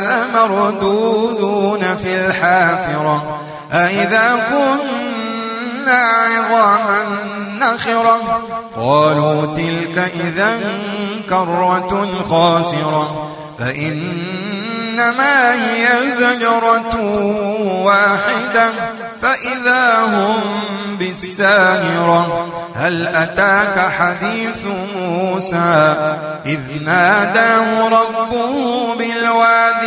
لمردودون في الحافرة أئذا كنا عظاما نخرة قالوا تلك إذا كرة خاسرة فإن إنما هي زجرة واحدة فإذا هم بالساهرة هل أتاك حديث موسى إذ ناداه ربه بالوادي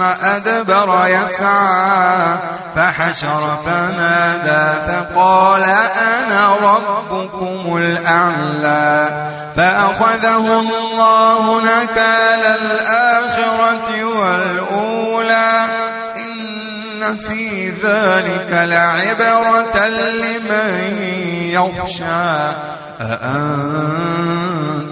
أدبر يسعى فحشر فنادى فقال أنا ربكم الأعلى. فأخذه الله نكال الآخرة والأولى. إن في ذلك لعبرة لمن يخشى. أأنتم